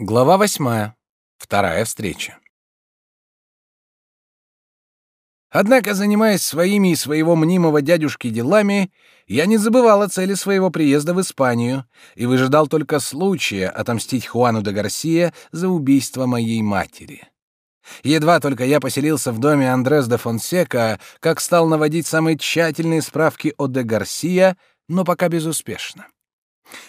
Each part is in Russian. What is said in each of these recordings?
Глава восьмая. Вторая встреча. Однако, занимаясь своими и своего мнимого дядюшки делами, я не забывал о цели своего приезда в Испанию и выжидал только случая отомстить Хуану де Гарсия за убийство моей матери. Едва только я поселился в доме Андрес де Фонсека, как стал наводить самые тщательные справки о де Гарсия, но пока безуспешно.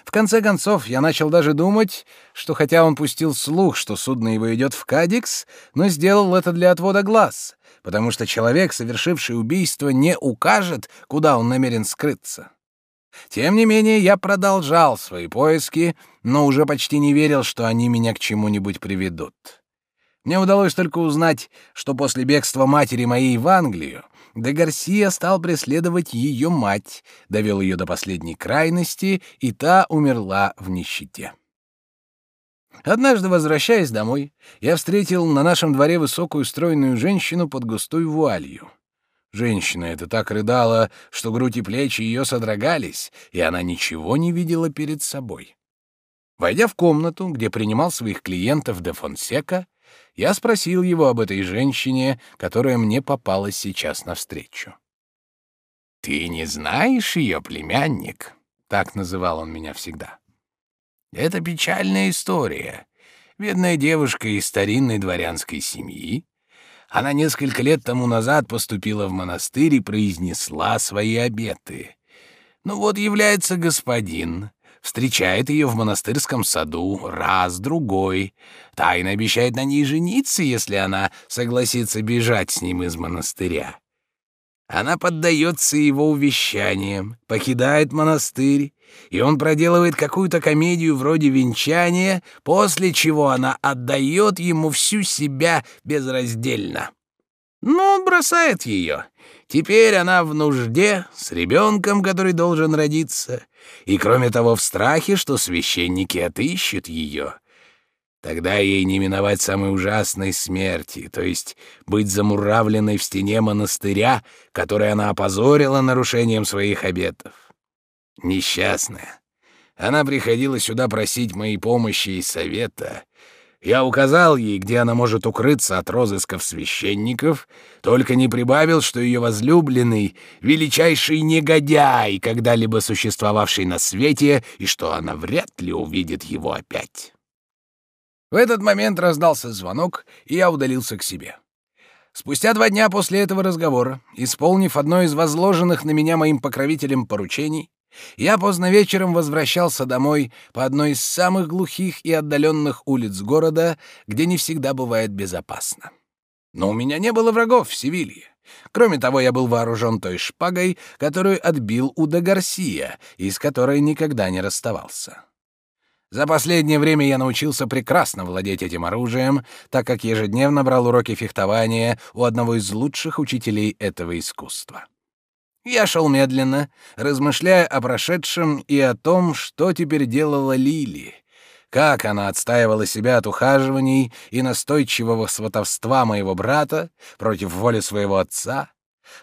В конце концов, я начал даже думать, что хотя он пустил слух, что судно его идет в Кадикс, но сделал это для отвода глаз, потому что человек, совершивший убийство, не укажет, куда он намерен скрыться. Тем не менее, я продолжал свои поиски, но уже почти не верил, что они меня к чему-нибудь приведут. Мне удалось только узнать, что после бегства матери моей в Англию де Гарсия стал преследовать ее мать, довел ее до последней крайности, и та умерла в нищете. Однажды, возвращаясь домой, я встретил на нашем дворе высокую стройную женщину под густой вуалью. Женщина эта так рыдала, что грудь и плечи ее содрогались, и она ничего не видела перед собой. Войдя в комнату, где принимал своих клиентов де Фонсека, я спросил его об этой женщине, которая мне попалась сейчас навстречу. «Ты не знаешь ее, племянник?» — так называл он меня всегда. «Это печальная история. Бедная девушка из старинной дворянской семьи. Она несколько лет тому назад поступила в монастырь и произнесла свои обеты. Ну вот является господин, встречает ее в монастырском саду раз, другой, тайно обещает на ней жениться, если она согласится бежать с ним из монастыря. Она поддается его увещаниям, покидает монастырь, и он проделывает какую-то комедию вроде венчания, после чего она отдает ему всю себя безраздельно. Но он бросает ее. Теперь она в нужде с ребенком, который должен родиться, и, кроме того, в страхе, что священники отыщут ее. Тогда ей не миновать самой ужасной смерти, то есть быть замуравленной в стене монастыря, который она опозорила нарушением своих обетов. Несчастная. Она приходила сюда просить моей помощи и совета, я указал ей, где она может укрыться от розысков священников, только не прибавил, что ее возлюбленный — величайший негодяй, когда-либо существовавший на свете, и что она вряд ли увидит его опять. В этот момент раздался звонок, и я удалился к себе. Спустя два дня после этого разговора, исполнив одно из возложенных на меня моим покровителем поручений, я поздно вечером возвращался домой по одной из самых глухих и отдаленных улиц города, где не всегда бывает безопасно. Но у меня не было врагов в Севилье. Кроме того, я был вооружен той шпагой, которую отбил у де Гарсия, и с которой никогда не расставался. За последнее время я научился прекрасно владеть этим оружием, так как ежедневно брал уроки фехтования у одного из лучших учителей этого искусства. Я шел медленно, размышляя о прошедшем и о том, что теперь делала Лили, как она отстаивала себя от ухаживаний и настойчивого сватовства моего брата против воли своего отца,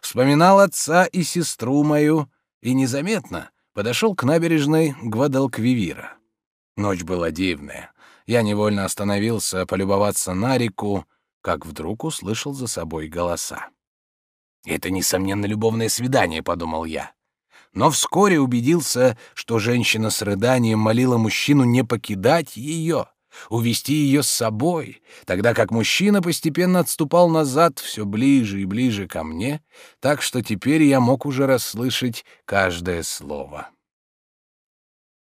вспоминал отца и сестру мою и незаметно подошел к набережной Гвадалквивира. Ночь была дивная. Я невольно остановился полюбоваться на реку, как вдруг услышал за собой голоса. Это, несомненно, любовное свидание, подумал я. Но вскоре убедился, что женщина с рыданием молила мужчину не покидать ее, увести ее с собой, тогда как мужчина постепенно отступал назад все ближе и ближе ко мне, так что теперь я мог уже расслышать каждое слово.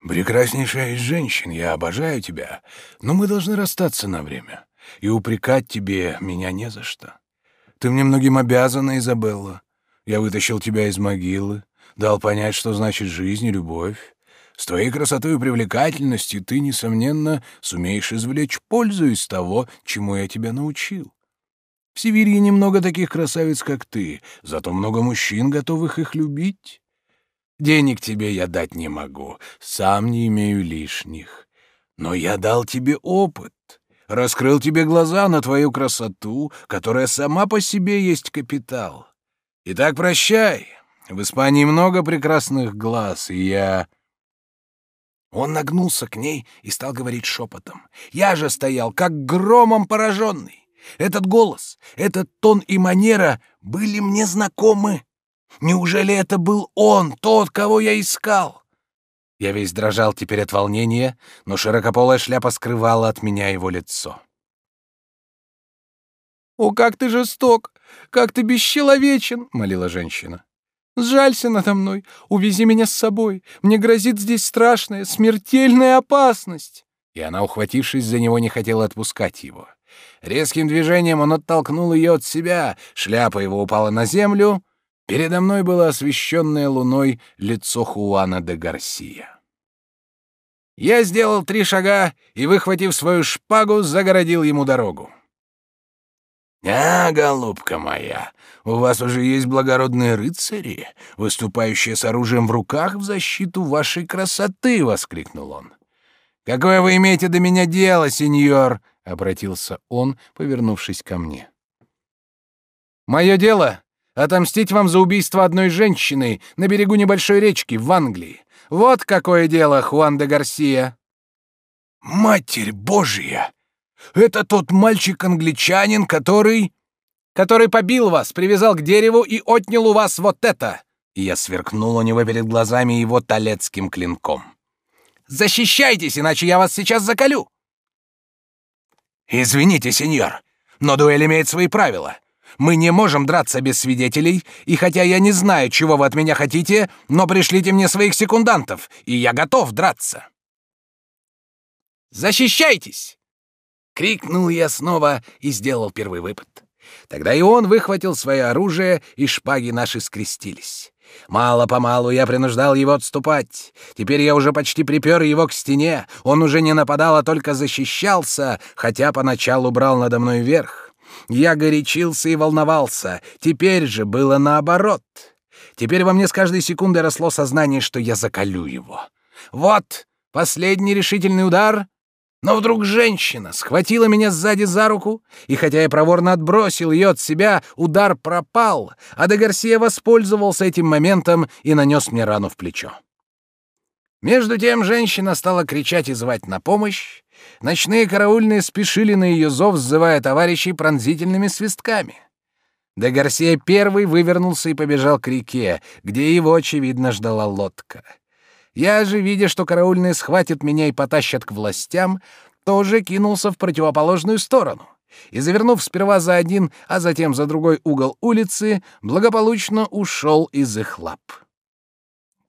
«Прекраснейшая из женщин, я обожаю тебя, но мы должны расстаться на время, и упрекать тебе меня не за что. Ты мне многим обязана, Изабелла. Я вытащил тебя из могилы, дал понять, что значит жизнь и любовь. С твоей красотой и привлекательностью ты, несомненно, сумеешь извлечь пользу из того, чему я тебя научил. В Сибири немного таких красавиц, как ты, зато много мужчин, готовых их любить. Денег тебе я дать не могу, сам не имею лишних. Но я дал тебе опыт раскрыл тебе глаза на твою красоту, которая сама по себе есть капитал. Итак, прощай. В Испании много прекрасных глаз, и я... Он нагнулся к ней и стал говорить шепотом. Я же стоял, как громом пораженный. Этот голос, этот тон и манера были мне знакомы. Неужели это был он, тот, кого я искал? Я весь дрожал теперь от волнения, но широкополая шляпа скрывала от меня его лицо. «О, как ты жесток! Как ты бесчеловечен!» — молила женщина. «Сжалься надо мной, увези меня с собой. Мне грозит здесь страшная, смертельная опасность!» И она, ухватившись за него, не хотела отпускать его. Резким движением он оттолкнул ее от себя, шляпа его упала на землю. Передо мной было освещенное луной лицо Хуана де Гарсия. Я сделал три шага и, выхватив свою шпагу, загородил ему дорогу. «А, голубка моя, у вас уже есть благородные рыцари, выступающие с оружием в руках в защиту вашей красоты!» — воскликнул он. «Какое вы имеете до меня дело, сеньор?» — обратился он, повернувшись ко мне. «Мое дело — отомстить вам за убийство одной женщины на берегу небольшой речки в Англии. Вот какое дело, Хуан де Гарсия!» «Матерь Божья!» Это тот мальчик-англичанин, который... Который побил вас, привязал к дереву и отнял у вас вот это!» И я сверкнул у него перед глазами его талецким клинком. «Защищайтесь, иначе я вас сейчас заколю!» «Извините, сеньор, но дуэль имеет свои правила. Мы не можем драться без свидетелей, и хотя я не знаю, чего вы от меня хотите, но пришлите мне своих секундантов, и я готов драться». «Защищайтесь!» Крикнул я снова и сделал первый выпад. Тогда и он выхватил свое оружие, и шпаги наши скрестились. Мало-помалу я принуждал его отступать. Теперь я уже почти припер его к стене. Он уже не нападал, а только защищался, хотя поначалу брал надо мной верх. Я горячился и волновался. Теперь же было наоборот. Теперь во мне с каждой секундой росло сознание, что я закалю его. Вот последний решительный удар, но вдруг женщина схватила меня сзади за руку, и хотя я проворно отбросил ее от себя, удар пропал, а де Гарсия воспользовался этим моментом и нанес мне рану в плечо. Между тем женщина стала кричать и звать на помощь. Ночные караульные спешили на ее зов, сзывая товарищей пронзительными свистками. Де Гарсия первый вывернулся и побежал к реке, где его, очевидно, ждала лодка. Я же, видя, что караульные схватят меня и потащат к властям, тоже кинулся в противоположную сторону и, завернув сперва за один, а затем за другой угол улицы, благополучно ушел из их лап.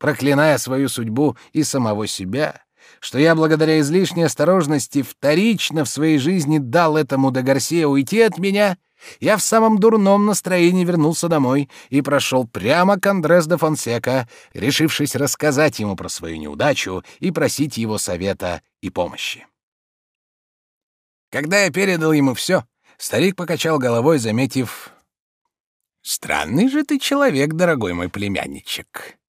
Проклиная свою судьбу и самого себя, что я благодаря излишней осторожности вторично в своей жизни дал этому до Гарсия уйти от меня — я в самом дурном настроении вернулся домой и прошел прямо к Андрес де Фонсека, решившись рассказать ему про свою неудачу и просить его совета и помощи. Когда я передал ему все, старик покачал головой, заметив... «Странный же ты человек, дорогой мой племянничек.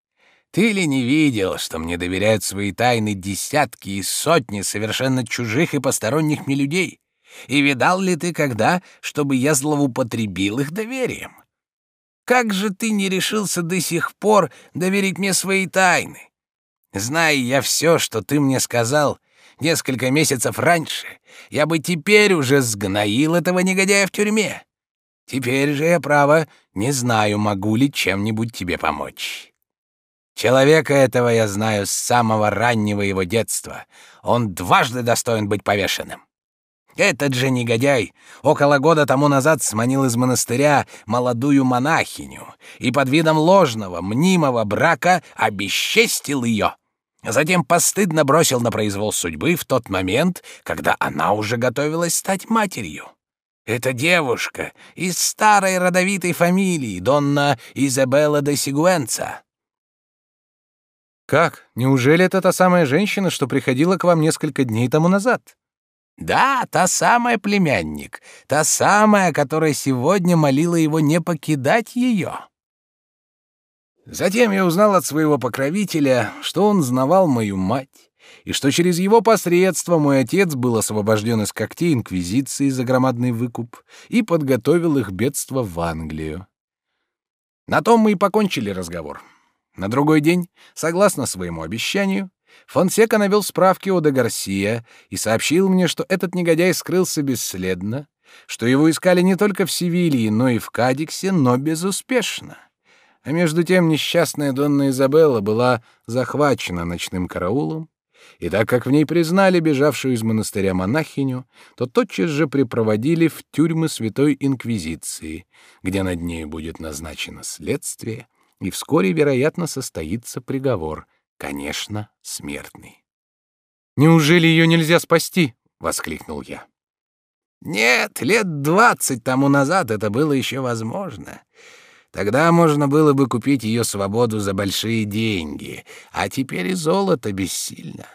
Ты ли не видел, что мне доверяют свои тайны десятки и сотни совершенно чужих и посторонних мне людей? И видал ли ты когда, чтобы я злоупотребил их доверием? Как же ты не решился до сих пор доверить мне свои тайны? Зная я все, что ты мне сказал несколько месяцев раньше, я бы теперь уже сгноил этого негодяя в тюрьме. Теперь же я, право, не знаю, могу ли чем-нибудь тебе помочь. Человека этого я знаю с самого раннего его детства. Он дважды достоин быть повешенным. Этот же негодяй около года тому назад сманил из монастыря молодую монахиню и под видом ложного, мнимого брака обесчестил ее. Затем постыдно бросил на произвол судьбы в тот момент, когда она уже готовилась стать матерью. Эта девушка из старой родовитой фамилии, Донна Изабелла де Сигуэнца. «Как? Неужели это та самая женщина, что приходила к вам несколько дней тому назад?» Да, та самая племянник, та самая, которая сегодня молила его не покидать ее. Затем я узнал от своего покровителя, что он знавал мою мать, и что через его посредство мой отец был освобожден из когтей инквизиции за громадный выкуп и подготовил их бедство в Англию. На том мы и покончили разговор. На другой день, согласно своему обещанию, Фонсека навел справки о де Гарсия и сообщил мне, что этот негодяй скрылся бесследно, что его искали не только в Севилье, но и в Кадиксе, но безуспешно. А между тем несчастная Донна Изабелла была захвачена ночным караулом, и так как в ней признали бежавшую из монастыря монахиню, то тотчас же припроводили в тюрьмы Святой Инквизиции, где над ней будет назначено следствие, и вскоре, вероятно, состоится приговор, конечно, смертный. «Неужели ее нельзя спасти?» — воскликнул я. «Нет, лет двадцать тому назад это было еще возможно». Тогда можно было бы купить ее свободу за большие деньги, а теперь и золото бессильно.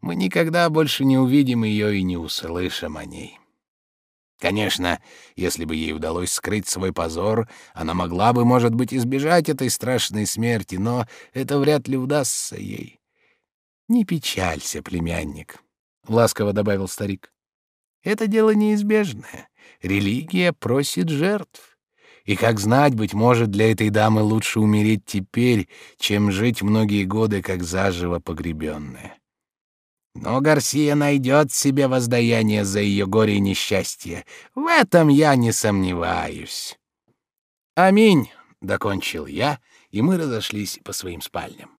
Мы никогда больше не увидим ее и не услышим о ней. Конечно, если бы ей удалось скрыть свой позор, она могла бы, может быть, избежать этой страшной смерти, но это вряд ли удастся ей. Не печалься, племянник, ласково добавил старик. Это дело неизбежное. Религия просит жертв. И как знать, быть может, для этой дамы лучше умереть теперь, чем жить многие годы как заживо погребенная. Но Гарсия найдет себе воздаяние за ее горе и несчастье. В этом я не сомневаюсь. Аминь, докончил я, и мы разошлись по своим спальням.